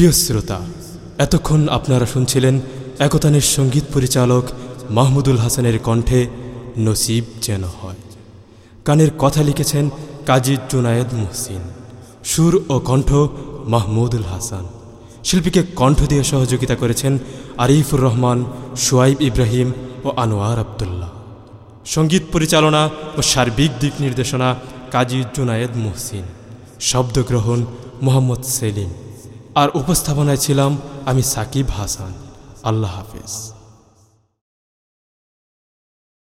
প্রিয় শ্রোতা, এতক্ষণ আপনারা শুনছিলেন একতানের সংগীত পরিচালক মাহমুদুল হাসানের কণ্ঠে নসিব যেন হয়। গানের কথা লিখেছেন কাজী জুনায়েদ মুহসিন, সুর ও কণ্ঠ মাহমুদুল হাসান। শিল্পীকে কণ্ঠ দিয়ে সহযোগিতা করেছেন আরিফুর রহমান, সোয়াইব ইব্রাহিম ও আনোয়ার আবদুল্লাহ। সংগীত পরিচালনা ও সার্বিক দিক নির্দেশনা কাজী জুনায়েদ মুহসিন। শব্দগ্রহণ মোহাম্মদ সেলিম। আর উপস্থাপনায় ছিলাম আমি সাকিব হাসান। আল্লাহ হাফিজ।